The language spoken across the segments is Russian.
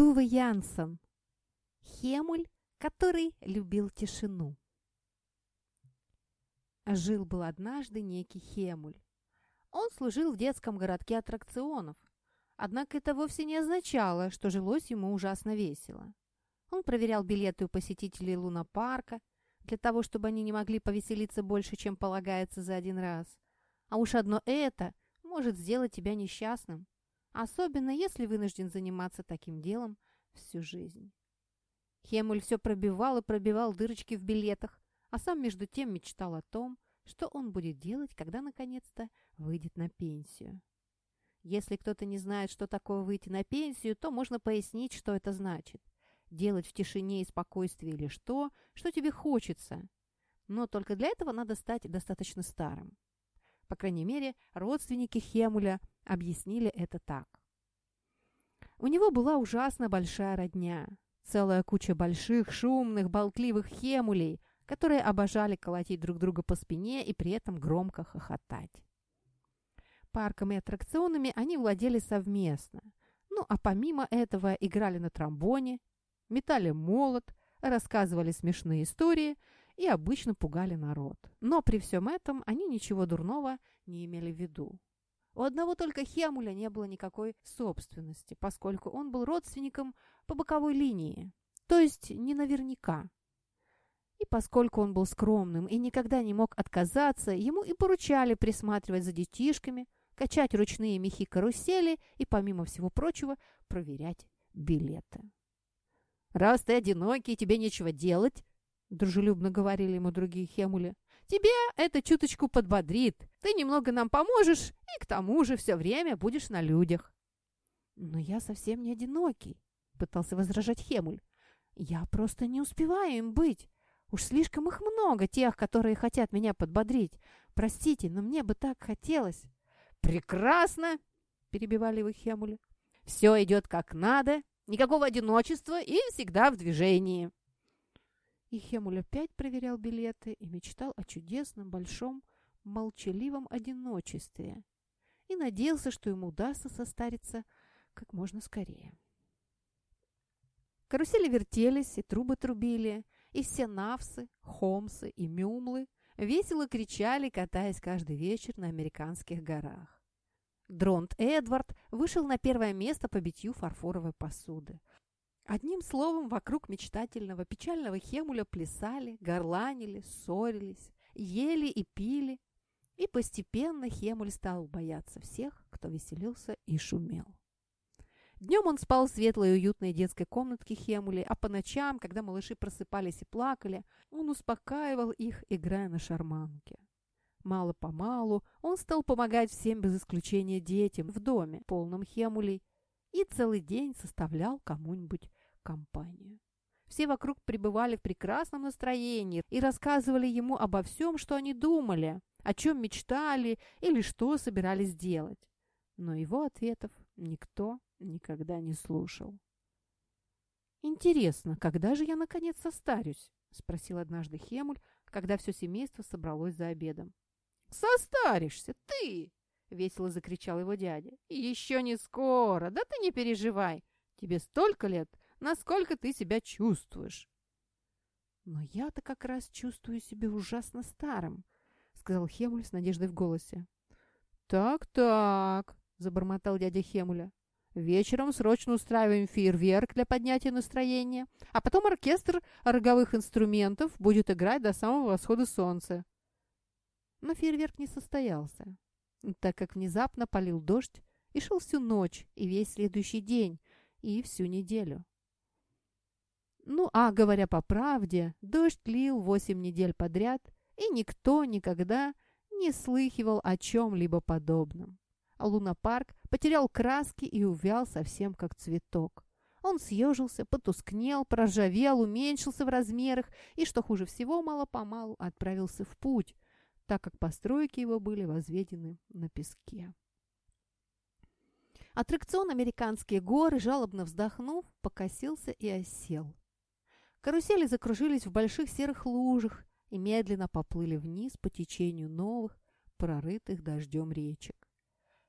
Туве Янсен. Хемуль, который любил тишину. Жил-был однажды некий Хемуль. Он служил в детском городке аттракционов, однако это вовсе не означало, что жилось ему ужасно весело. Он проверял билеты у посетителей лунопарка, для того, чтобы они не могли повеселиться больше, чем полагается за один раз. А уж одно это может сделать тебя несчастным, особенно если вынужден заниматься таким делом всю жизнь. Хемуль все пробивал и пробивал дырочки в билетах, а сам между тем мечтал о том, что он будет делать, когда наконец-то выйдет на пенсию. Если кто-то не знает, что такое выйти на пенсию, то можно пояснить, что это значит. Делать в тишине и спокойствии лишь то, что тебе хочется. Но только для этого надо стать достаточно старым. По крайней мере, родственники Хемуля объяснили это так. У него была ужасно большая родня. Целая куча больших, шумных, болтливых хемулей, которые обожали колотить друг друга по спине и при этом громко хохотать. Парком и аттракционами они владели совместно. Ну, а помимо этого играли на тромбоне, метали молот, рассказывали смешные истории и обычно пугали народ. Но при всем этом они ничего дурного не имели в виду. У одного только Хемуля не было никакой собственности, поскольку он был родственником по боковой линии, то есть не наверняка. И поскольку он был скромным и никогда не мог отказаться, ему и поручали присматривать за детишками, качать ручные мехи карусели и, помимо всего прочего, проверять билеты. «Раз ты одинокий, тебе нечего делать», — дружелюбно говорили ему другие хемули, «тебе это чуточку подбодрит. Ты немного нам поможешь и к тому же все время будешь на людях». «Но я совсем не одинокий», — пытался возражать Хемуль. «Я просто не успеваю им быть. Уж слишком их много, тех, которые хотят меня подбодрить. Простите, но мне бы так хотелось». «Прекрасно!» — перебивали его Хемули. «Все идет как надо, Никакого одиночества и всегда в движении. И Хемуль опять проверял билеты и мечтал о чудесном, большом, молчаливом одиночестве. И надеялся, что ему удастся состариться как можно скорее. Карусели вертелись, и трубы трубили, и все навсы, хомсы и мюмлы весело кричали, катаясь каждый вечер на американских горах. Дронт Эдвард вышел на первое место по битью фарфоровой посуды. Одним словом, вокруг мечтательного печального Хемуля плясали, горланили, ссорились, ели и пили. И постепенно Хемуль стал бояться всех, кто веселился и шумел. Днем он спал в светлой и уютной детской комнатке Хемули, а по ночам, когда малыши просыпались и плакали, он успокаивал их, играя на шарманке. Мало-помалу он стал помогать всем без исключения детям в доме, полном хемулей, и целый день составлял кому-нибудь компанию. Все вокруг пребывали в прекрасном настроении и рассказывали ему обо всем, что они думали, о чем мечтали или что собирались делать. Но его ответов никто никогда не слушал. «Интересно, когда же я наконец состарюсь?» — спросил однажды Хемуль, когда все семейство собралось за обедом. «Состаришься ты!» — весело закричал его дядя. «Еще не скоро, да ты не переживай. Тебе столько лет, насколько ты себя чувствуешь». «Но я-то как раз чувствую себя ужасно старым», — сказал Хемуль с надеждой в голосе. «Так-так», — забормотал дядя Хемуля. «Вечером срочно устраиваем фейерверк для поднятия настроения, а потом оркестр роговых инструментов будет играть до самого восхода солнца. Но фейерверк не состоялся, так как внезапно полил дождь и шел всю ночь, и весь следующий день, и всю неделю. Ну, а говоря по правде, дождь лил восемь недель подряд, и никто никогда не слыхивал о чем-либо подобном. Лунопарк потерял краски и увял совсем как цветок. Он съежился, потускнел, проржавел, уменьшился в размерах и, что хуже всего, мало-помалу отправился в путь, так как постройки его были возведены на песке. Аттракцион «Американские горы», жалобно вздохнув, покосился и осел. Карусели закружились в больших серых лужах и медленно поплыли вниз по течению новых, прорытых дождем речек.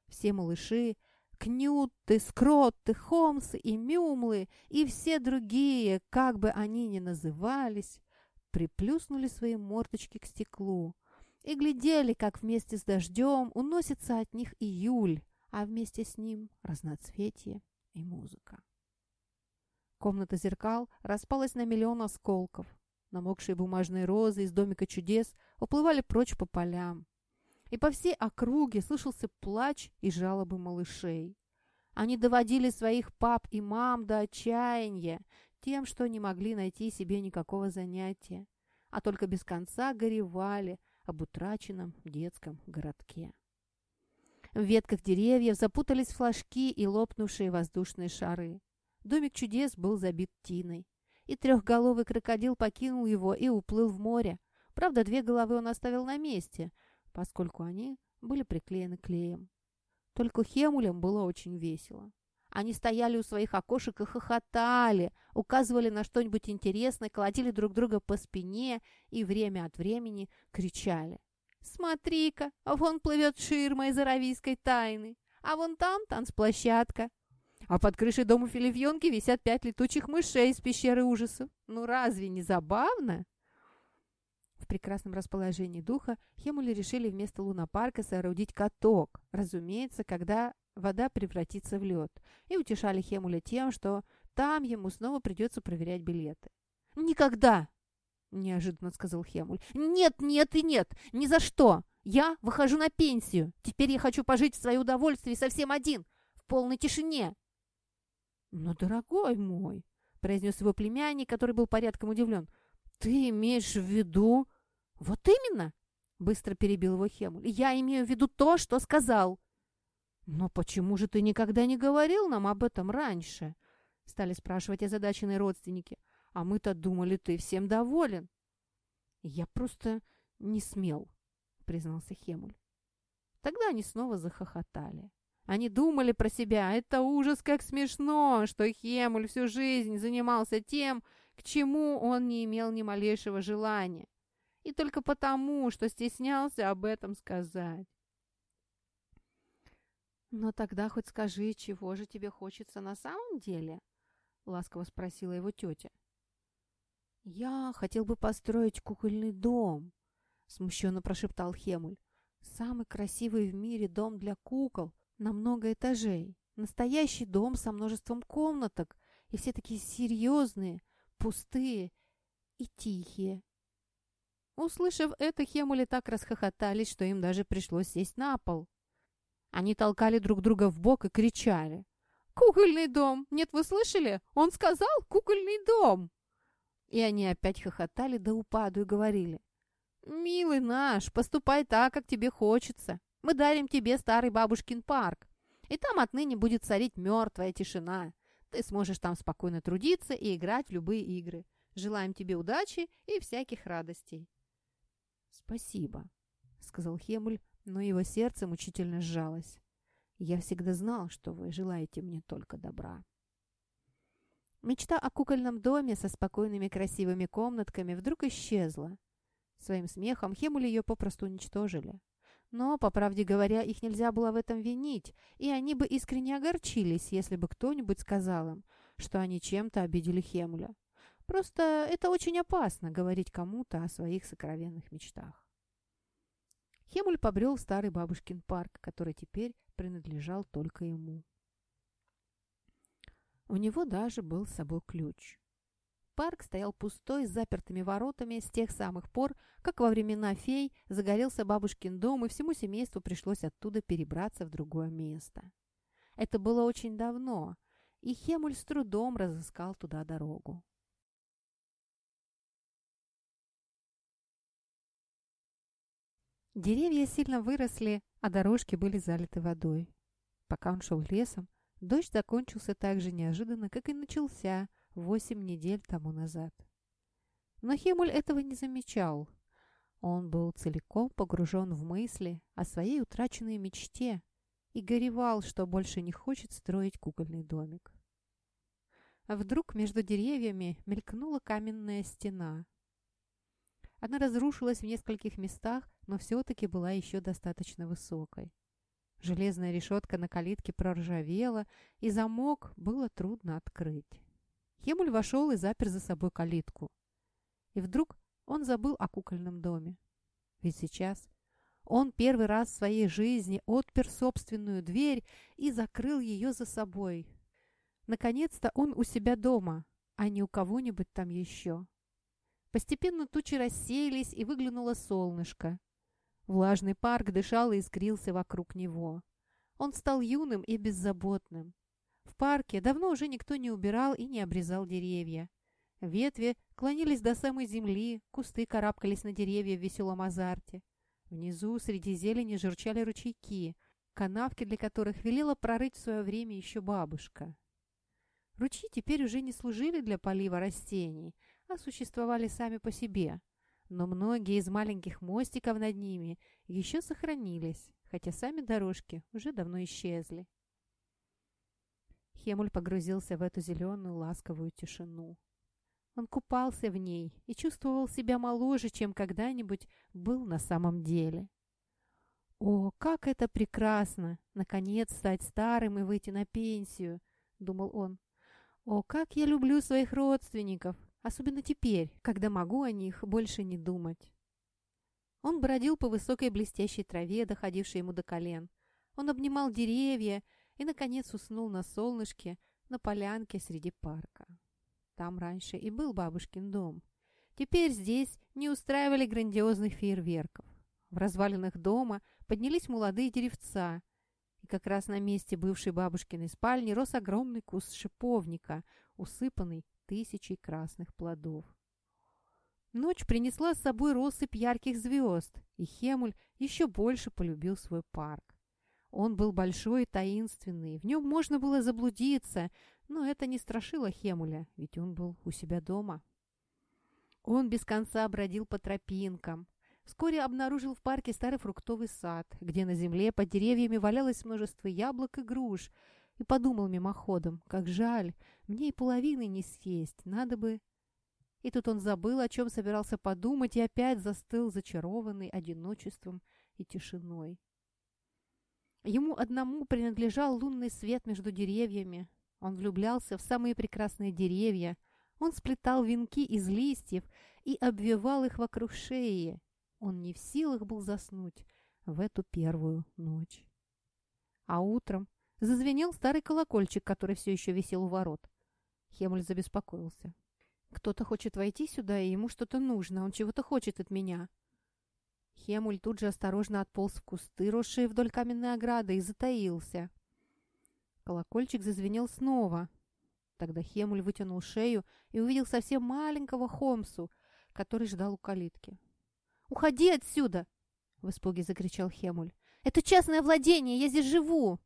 Все малыши, Кнюты, Скротты, Холмсы и Мюмлы и все другие, как бы они ни назывались, приплюснули свои мордочки к стеклу и глядели, как вместе с дождем уносится от них июль, а вместе с ним разноцветие и музыка. Комната зеркал распалась на миллион осколков. Намокшие бумажные розы из домика чудес уплывали прочь по полям. И по всей округе слышался плач и жалобы малышей. Они доводили своих пап и мам до отчаяния тем, что не могли найти себе никакого занятия, а только без конца горевали об утраченном детском городке. В ветках деревьев запутались флажки и лопнувшие воздушные шары. Домик чудес был забит тиной. И трехголовый крокодил покинул его и уплыл в море. Правда, две головы он оставил на месте, поскольку они были приклеены клеем. Только Хемулям было очень весело. Они стояли у своих окошек и хохотали, указывали на что-нибудь интересное, колотили друг друга по спине и время от времени кричали. «Смотри-ка, вон плывет ширма из аравийской тайны, а вон там танцплощадка, а под крышей дома Филифьонки висят пять летучих мышей из пещеры ужасов. Ну разве не забавно?» В прекрасном расположении духа Хемули решили вместо лунопарка соорудить каток, разумеется, когда вода превратится в лед, и утешали Хемуля тем, что там ему снова придется проверять билеты. «Никогда!» – неожиданно сказал Хемуль. «Нет, нет и нет! Ни за что! Я выхожу на пенсию! Теперь я хочу пожить в свое удовольствие совсем один, в полной тишине!» «Но, дорогой мой!» – произнес его племянник, который был порядком удивлен. «Ты имеешь в виду...» «Вот именно!» – быстро перебил его Хемуль. «Я имею в виду то, что сказал!» «Но почему же ты никогда не говорил нам об этом раньше?» – стали спрашивать озадаченные родственники. «А мы-то думали, ты всем доволен». «Я просто не смел», – признался Хемуль. Тогда они снова захохотали. Они думали про себя. Это ужас, как смешно, что Хемуль всю жизнь занимался тем, к чему он не имел ни малейшего желания. И только потому, что стеснялся об этом сказать. «Но тогда хоть скажи, чего же тебе хочется на самом деле?» — ласково спросила его тетя. «Я хотел бы построить кукольный дом», — смущенно прошептал Хемуль. «Самый красивый в мире дом для кукол, на много этажей. Настоящий дом со множеством комнаток, и все такие серьезные, пустые и тихие. Услышав это, Хемули так расхохотались, что им даже пришлось сесть на пол. Они толкали друг друга в бок и кричали. «Кукольный дом! Нет, вы слышали? Он сказал «кукольный дом!» И они опять хохотали до упаду и говорили. «Милый наш, поступай так, как тебе хочется. Мы дарим тебе старый бабушкин парк, и там отныне будет царить мертвая тишина. Ты сможешь там спокойно трудиться и играть в любые игры. Желаем тебе удачи и всяких радостей». «Спасибо», — сказал Хемуль, но его сердце мучительно сжалось. «Я всегда знал, что вы желаете мне только добра». Мечта о кукольном доме со спокойными красивыми комнатками вдруг исчезла. Своим смехом Хемуль ее попросту уничтожили. Но, по правде говоря, их нельзя было в этом винить, и они бы искренне огорчились, если бы кто-нибудь сказал им, что они чем-то обидели Хемуля. Просто это очень опасно говорить кому-то о своих сокровенных мечтах. Хемуль побрел в старый бабушкин парк, который теперь принадлежал только ему. У него даже был с собой ключ. Парк стоял пустой, с запертыми воротами с тех самых пор, как во времена фей загорелся бабушкин дом, и всему семейству пришлось оттуда перебраться в другое место. Это было очень давно, и Хемуль с трудом разыскал туда дорогу. Деревья сильно выросли, а дорожки были залиты водой. Пока он шел лесом, дождь закончился так же неожиданно, как и начался – восемь недель тому назад. Но Химуль этого не замечал. Он был целиком погружен в мысли о своей утраченной мечте и горевал, что больше не хочет строить кукольный домик. Вдруг между деревьями мелькнула каменная стена. Она разрушилась в нескольких местах, но все-таки была еще достаточно высокой. Железная решетка на калитке проржавела, и замок было трудно открыть. Хемуль вошел и запер за собой калитку. И вдруг он забыл о кукольном доме. Ведь сейчас он первый раз в своей жизни отпер собственную дверь и закрыл ее за собой. Наконец-то он у себя дома, а не у кого-нибудь там еще. Постепенно тучи рассеялись, и выглянуло солнышко. Влажный парк дышал и искрился вокруг него. Он стал юным и беззаботным. В парке давно уже никто не убирал и не обрезал деревья. Ветви клонились до самой земли, кусты карабкались на деревья в веселом азарте. Внизу среди зелени журчали ручейки, канавки для которых велела прорыть в свое время еще бабушка. Ручьи теперь уже не служили для полива растений, а существовали сами по себе. Но многие из маленьких мостиков над ними еще сохранились, хотя сами дорожки уже давно исчезли. Хемуль погрузился в эту зеленую ласковую тишину. Он купался в ней и чувствовал себя моложе, чем когда-нибудь был на самом деле. «О, как это прекрасно! Наконец стать старым и выйти на пенсию!» — думал он. «О, как я люблю своих родственников! Особенно теперь, когда могу о них больше не думать!» Он бродил по высокой блестящей траве, доходившей ему до колен. Он обнимал деревья и, наконец, уснул на солнышке на полянке среди парка. Там раньше и был бабушкин дом. Теперь здесь не устраивали грандиозных фейерверков. В развалинах дома поднялись молодые деревца, и как раз на месте бывшей бабушкиной спальни рос огромный куст шиповника, усыпанный тысячей красных плодов. Ночь принесла с собой россыпь ярких звезд, и Хемуль еще больше полюбил свой парк. Он был большой и таинственный, в нем можно было заблудиться, но это не страшило Хемуля, ведь он был у себя дома. Он без конца бродил по тропинкам. Вскоре обнаружил в парке старый фруктовый сад, где на земле под деревьями валялось множество яблок и груш, и подумал мимоходом, как жаль, мне и половины не съесть, надо бы... И тут он забыл, о чем собирался подумать, и опять застыл, зачарованный одиночеством и тишиной. Ему одному принадлежал лунный свет между деревьями, он влюблялся в самые прекрасные деревья. Он сплетал венки из листьев и обвивал их вокруг шеи. Он не в силах был заснуть в эту первую ночь. А утром зазвенел старый колокольчик, который все еще висел у ворот. Хемуль забеспокоился. «Кто-то хочет войти сюда, и ему что-то нужно. Он чего-то хочет от меня». Хемуль тут же осторожно отполз в кусты, росшие вдоль каменной ограды, и затаился. Колокольчик зазвенел снова. Тогда Хемуль вытянул шею и увидел совсем маленького Хомсу, который ждал у калитки. «Уходи отсюда!» — в испуге закричал Хемуль. «Это частное владение, я здесь живу!»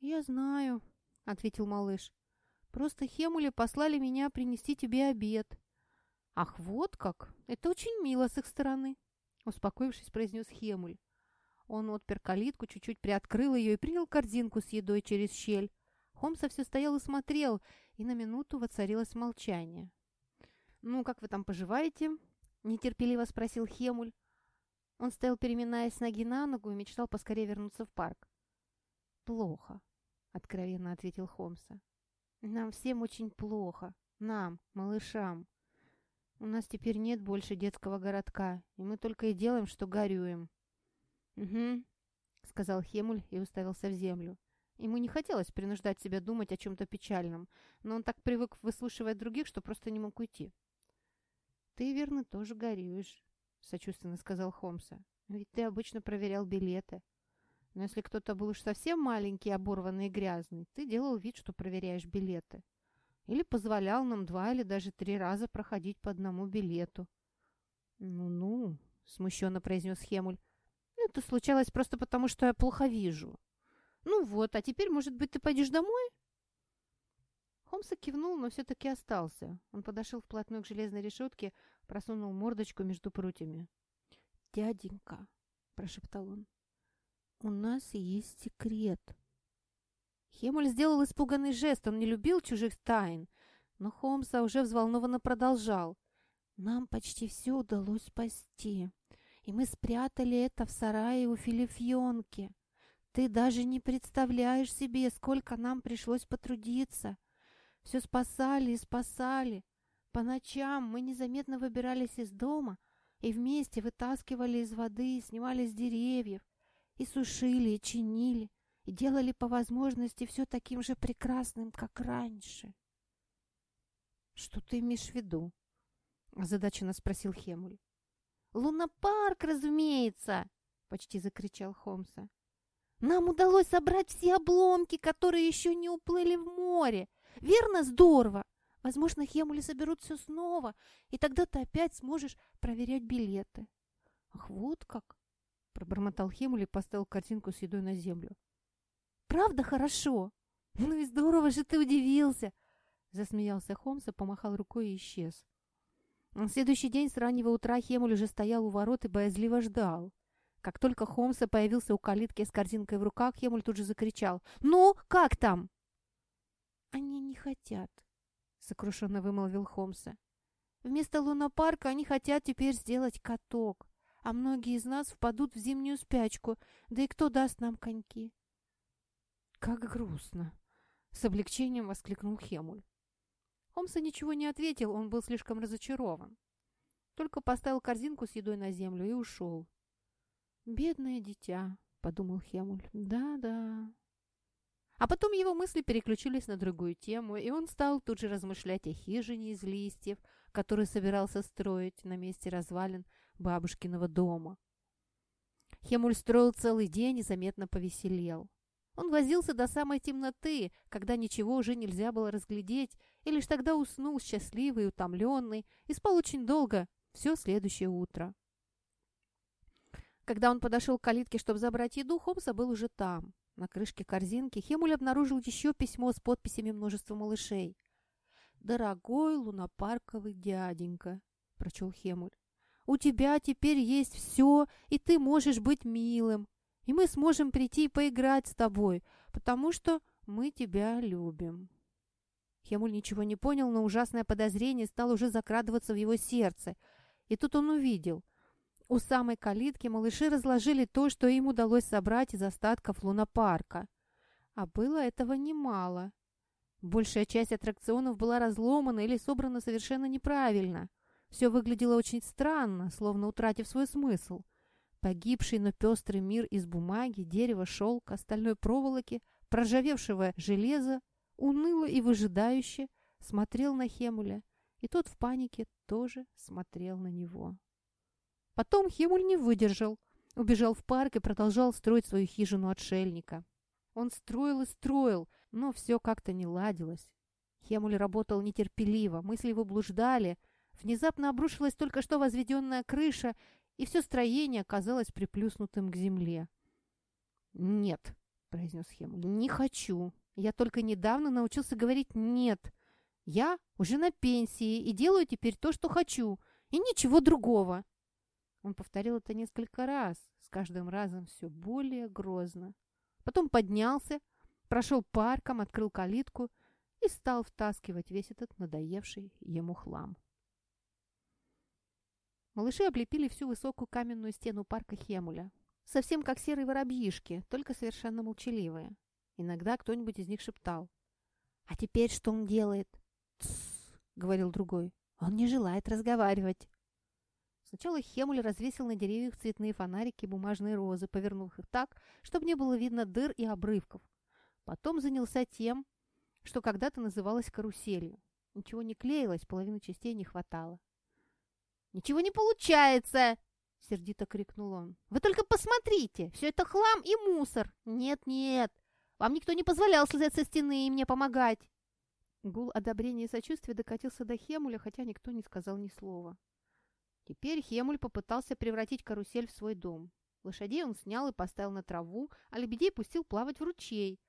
«Я знаю», — ответил малыш. «Просто Хемули послали меня принести тебе обед». «Ах, вот как! Это очень мило с их стороны», — успокоившись, произнес Хемуль. Он отпер калитку, чуть-чуть приоткрыл ее и принял корзинку с едой через щель. Хомса все стоял и смотрел, и на минуту воцарилось молчание. «Ну, как вы там поживаете?» — нетерпеливо спросил Хемуль. Он стоял, переминаясь с ноги на ногу, и мечтал поскорее вернуться в парк. «Плохо», — откровенно ответил Хомса. «Нам всем очень плохо. Нам, малышам. У нас теперь нет больше детского городка, и мы только и делаем, что горюем». «Угу», — сказал Хемуль и уставился в землю. Ему не хотелось принуждать себя думать о чем-то печальном, но он так привык выслушивать других, что просто не мог уйти. «Ты, верно, тоже горюешь», — сочувственно сказал Холмса. «Ведь ты обычно проверял билеты. Но если кто-то был уж совсем маленький, оборванный и грязный, ты делал вид, что проверяешь билеты. Или позволял нам два или даже три раза проходить по одному билету». «Ну-ну», — смущенно произнес Хемуль, это случалось просто потому, что я плохо вижу. Ну вот, а теперь, может быть, ты пойдешь домой?» Холмса кивнул, но все-таки остался. Он подошел вплотную к железной решетке, просунул мордочку между прутьями. «Дяденька», — прошептал он, — «у нас есть секрет». Хемуль сделал испуганный жест, он не любил чужих тайн, но Холмса уже взволнованно продолжал. «Нам почти все удалось спасти и мы спрятали это в сарае у Филифьонки. Ты даже не представляешь себе, сколько нам пришлось потрудиться. Все спасали и спасали. По ночам мы незаметно выбирались из дома и вместе вытаскивали из воды, снимали с деревьев, и сушили, и чинили, и делали по возможности все таким же прекрасным, как раньше. «Что ты имеешь в виду?» – озадаченно спросил Хемуль. «Лунопарк, разумеется!» – почти закричал Холмса. «Нам удалось собрать все обломки, которые еще не уплыли в море. Верно, здорово! Возможно, Хемули соберут все снова, и тогда ты опять сможешь проверять билеты». «Ах, вот как!» – пробормотал Хемули и поставил картинку с едой на землю. «Правда хорошо? Ну и здорово же ты удивился!» Засмеялся Холмс и помахал рукой и исчез. На следующий день с раннего утра Хемуль уже стоял у ворот и боязливо ждал. Как только Холмса появился у калитки с корзинкой в руках, Хемуль тут же закричал. «Ну, как там?» «Они не хотят», — сокрушенно вымолвил Холмса. «Вместо лунопарка они хотят теперь сделать каток, а многие из нас впадут в зимнюю спячку, да и кто даст нам коньки?» «Как грустно!» — с облегчением воскликнул Хемуль. Холмса ничего не ответил, он был слишком разочарован. Только поставил корзинку с едой на землю и ушел. «Бедное дитя», — подумал Хемуль. «Да-да». А потом его мысли переключились на другую тему, и он стал тут же размышлять о хижине из листьев, которую собирался строить на месте развалин бабушкиного дома. Хемуль строил целый день и заметно повеселел. Он возился до самой темноты, когда ничего уже нельзя было разглядеть, и лишь тогда уснул счастливый и утомленный, и спал очень долго, все следующее утро. Когда он подошел к калитке, чтобы забрать еду, Хомса был уже там. На крышке корзинки Хемуль обнаружил еще письмо с подписями множества малышей. «Дорогой лунопарковый дяденька», — прочел Хемуль, — «у тебя теперь есть все, и ты можешь быть милым, и мы сможем прийти и поиграть с тобой, потому что мы тебя любим». Хемуль ничего не понял, но ужасное подозрение стало уже закрадываться в его сердце. И тут он увидел. У самой калитки малыши разложили то, что им удалось собрать из остатков лунопарка. А было этого немало. Большая часть аттракционов была разломана или собрана совершенно неправильно. Все выглядело очень странно, словно утратив свой смысл. Погибший, но пестрый мир из бумаги, дерева, шелка, стальной проволоки, проржавевшего железа, уныло и выжидающе смотрел на Хемуля, и тот в панике тоже смотрел на него. Потом Хемуль не выдержал, убежал в парк и продолжал строить свою хижину отшельника. Он строил и строил, но все как-то не ладилось. Хемуль работал нетерпеливо, мысли его блуждали. Внезапно обрушилась только что возведенная крыша, и все строение оказалось приплюснутым к земле. «Нет», — произнес Хемуль, — «не хочу. Я только недавно научился говорить «нет». Я уже на пенсии и делаю теперь то, что хочу, и ничего другого». Он повторил это несколько раз, с каждым разом все более грозно. Потом поднялся, прошел парком, открыл калитку и стал втаскивать весь этот надоевший ему хлам. Малыши облепили всю высокую каменную стену парка Хемуля. Совсем как серые воробьишки, только совершенно молчаливые. Иногда кто-нибудь из них шептал. «А теперь что он делает?» «Тссс», — говорил другой. «Он не желает разговаривать». Сначала Хемуль развесил на деревьях цветные фонарики и бумажные розы, повернув их так, чтобы не было видно дыр и обрывков. Потом занялся тем, что когда-то называлось каруселью. Ничего не клеилось, половины частей не хватало. «Ничего не получается!» — сердито крикнул он. «Вы только посмотрите! Все это хлам и мусор! Нет-нет! Вам никто не позволял слезать со стены и мне помогать!» Гул одобрения и сочувствия докатился до Хемуля, хотя никто не сказал ни слова. Теперь Хемуль попытался превратить карусель в свой дом. Лошадей он снял и поставил на траву, а лебедей пустил плавать в ручей.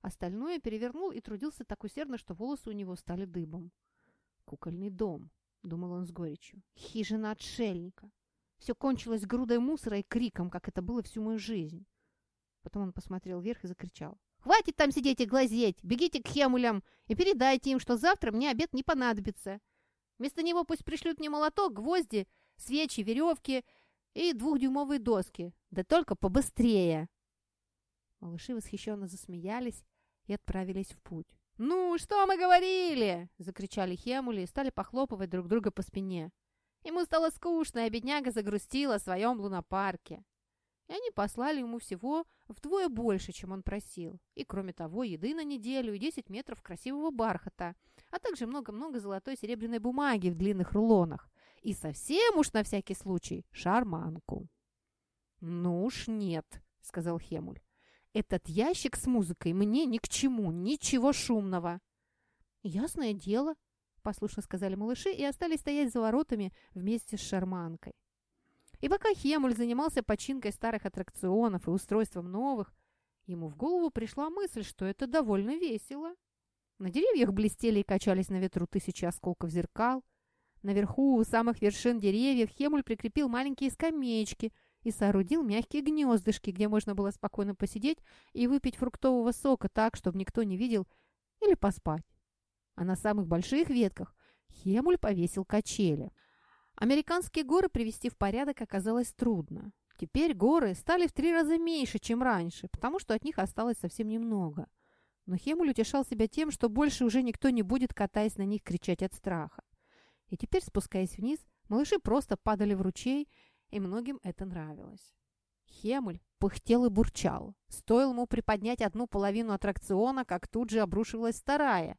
Остальное перевернул и трудился так усердно, что волосы у него стали дыбом. Кукольный дом думал он с горечью. Хижина отшельника. Все кончилось грудой мусора и криком, как это было всю мою жизнь. Потом он посмотрел вверх и закричал. «Хватит там сидеть и глазеть! Бегите к хемулям и передайте им, что завтра мне обед не понадобится. Вместо него пусть пришлют мне молоток, гвозди, свечи, веревки и двухдюймовые доски. Да только побыстрее!» Малыши восхищенно засмеялись и отправились в путь. «Ну, что мы говорили?» – закричали Хемули и стали похлопывать друг друга по спине. Ему стало скучно, и бедняга загрустила в своем лунопарке. И они послали ему всего вдвое больше, чем он просил. И, кроме того, еды на неделю и 10 метров красивого бархата, а также много-много золотой серебряной бумаги в длинных рулонах. И совсем уж на всякий случай шарманку. «Ну уж нет», — сказал Хемуль. «Этот ящик с музыкой мне ни к чему, ничего шумного». «Ясное дело», — послушно сказали малыши и остались стоять за воротами вместе с шарманкой. И пока Хемуль занимался починкой старых аттракционов и устройством новых, ему в голову пришла мысль, что это довольно весело. На деревьях блестели и качались на ветру тысячи осколков зеркал. Наверху, у самых вершин деревьев, Хемуль прикрепил маленькие скамеечки и соорудил мягкие гнездышки, где можно было спокойно посидеть и выпить фруктового сока так, чтобы никто не видел, или поспать. А на самых больших ветках Хемуль повесил качели. Американские горы привести в порядок оказалось трудно. Теперь горы стали в три раза меньше, чем раньше, потому что от них осталось совсем немного. Но Хемуль утешал себя тем, что больше уже никто не будет, катаясь на них, кричать от страха. И теперь, спускаясь вниз, малыши просто падали в ручей, и многим это нравилось. Хемуль пыхтел и бурчал. Стоило ему приподнять одну половину аттракциона, как тут же обрушивалась вторая.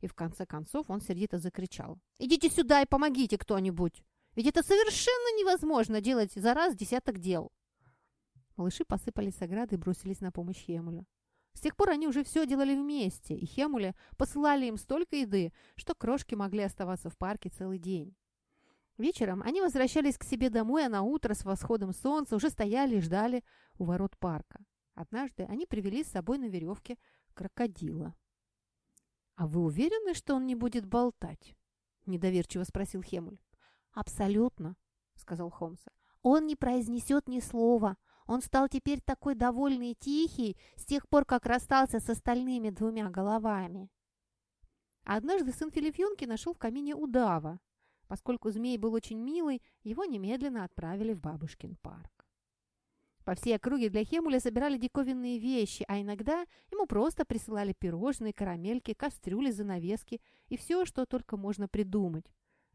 И в конце концов он сердито закричал. «Идите сюда и помогите кто-нибудь!» Ведь это совершенно невозможно делать за раз десяток дел. Малыши посыпались с ограды и бросились на помощь Хемулю. С тех пор они уже все делали вместе, и Хемуля посылали им столько еды, что крошки могли оставаться в парке целый день. Вечером они возвращались к себе домой, а на утро с восходом солнца уже стояли и ждали у ворот парка. Однажды они привели с собой на веревке крокодила. «А вы уверены, что он не будет болтать?» – недоверчиво спросил Хемуль. «Абсолютно», — сказал Холмса. «Он не произнесет ни слова. Он стал теперь такой довольный и тихий с тех пор, как расстался с остальными двумя головами». Однажды сын Филифьонки нашел в камине удава. Поскольку змей был очень милый, его немедленно отправили в бабушкин парк. По всей округе для Хемуля собирали диковинные вещи, а иногда ему просто присылали пирожные, карамельки, кастрюли, занавески и все, что только можно придумать.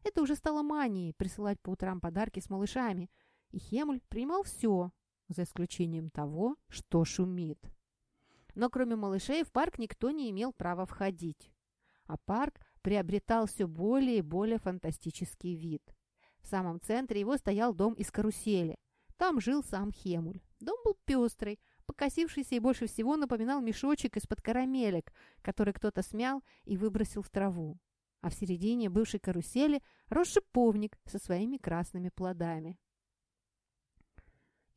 Это уже стало манией присылать по утрам подарки с малышами, и Хемуль принимал все, за исключением того, что шумит. Но кроме малышей в парк никто не имел права входить. А парк приобретал все более и более фантастический вид. В самом центре его стоял дом из карусели. Там жил сам Хемуль. Дом был пестрый, покосившийся и больше всего напоминал мешочек из-под карамелек, который кто-то смял и выбросил в траву а в середине бывшей карусели рос шиповник со своими красными плодами.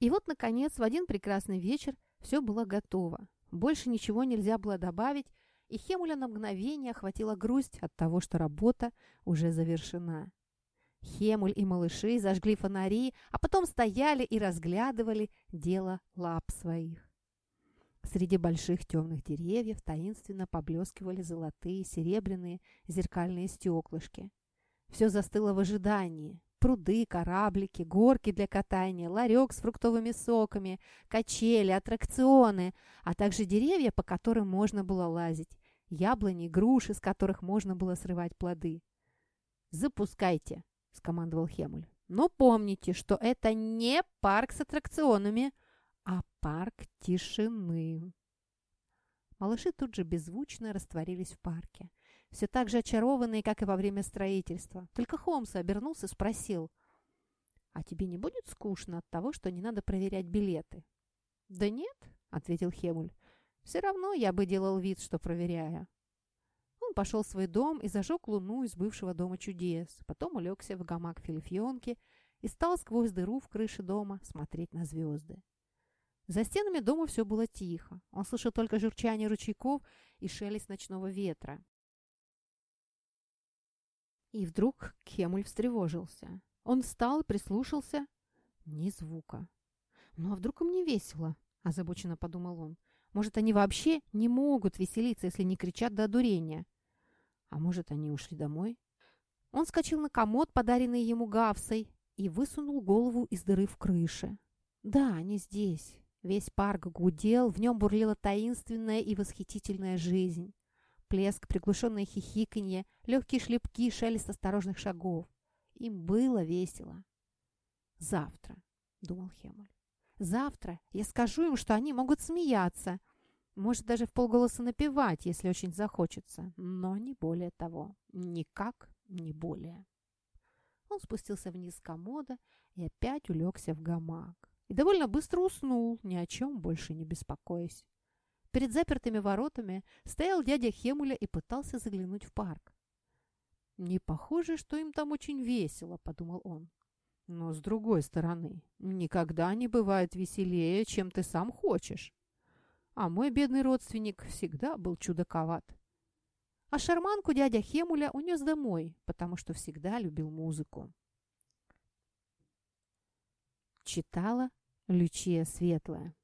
И вот, наконец, в один прекрасный вечер все было готово. Больше ничего нельзя было добавить, и Хемуля на мгновение охватила грусть от того, что работа уже завершена. Хемуль и малыши зажгли фонари, а потом стояли и разглядывали дело лап своих. Среди больших темных деревьев таинственно поблескивали золотые, серебряные, зеркальные стеклышки. Все застыло в ожидании. Пруды, кораблики, горки для катания, ларек с фруктовыми соками, качели, аттракционы, а также деревья, по которым можно было лазить, яблони, груши, с которых можно было срывать плоды. «Запускайте!» – скомандовал Хемуль. «Но помните, что это не парк с аттракционами!» а парк тишины. Малыши тут же беззвучно растворились в парке. Все так же очарованные, как и во время строительства. Только Холмс обернулся и спросил, «А тебе не будет скучно от того, что не надо проверять билеты?» «Да нет», — ответил Хемуль. «Все равно я бы делал вид, что проверяю». Он пошел в свой дом и зажег луну из бывшего дома чудес. Потом улегся в гамак Филифьонки и стал сквозь дыру в крыше дома смотреть на звезды. За стенами дома все было тихо. Он слышал только журчание ручейков и шелест ночного ветра. И вдруг Кемуль встревожился. Он встал прислушался. Ни звука. «Ну а вдруг им не весело?» – озабоченно подумал он. «Может, они вообще не могут веселиться, если не кричат до одурения? А может, они ушли домой?» Он скочил на комод, подаренный ему Гавсой, и высунул голову из дыры в крыше. «Да, они здесь. Весь парк гудел, в нем бурлила таинственная и восхитительная жизнь. Плеск, приглушенное хихиканье, легкие шлепки, шелест осторожных шагов. Им было весело. «Завтра», — думал Хемуль, — «завтра я скажу им, что они могут смеяться, может даже в полголоса напевать, если очень захочется, но не более того, никак не более». Он спустился вниз комода и опять улегся в гамак. И довольно быстро уснул, ни о чем больше не беспокоясь. Перед запертыми воротами стоял дядя Хемуля и пытался заглянуть в парк. «Не похоже, что им там очень весело», — подумал он. «Но, с другой стороны, никогда не бывает веселее, чем ты сам хочешь. А мой бедный родственник всегда был чудаковат». А шарманку дядя Хемуля унес домой, потому что всегда любил музыку. Читала Лючия Светлая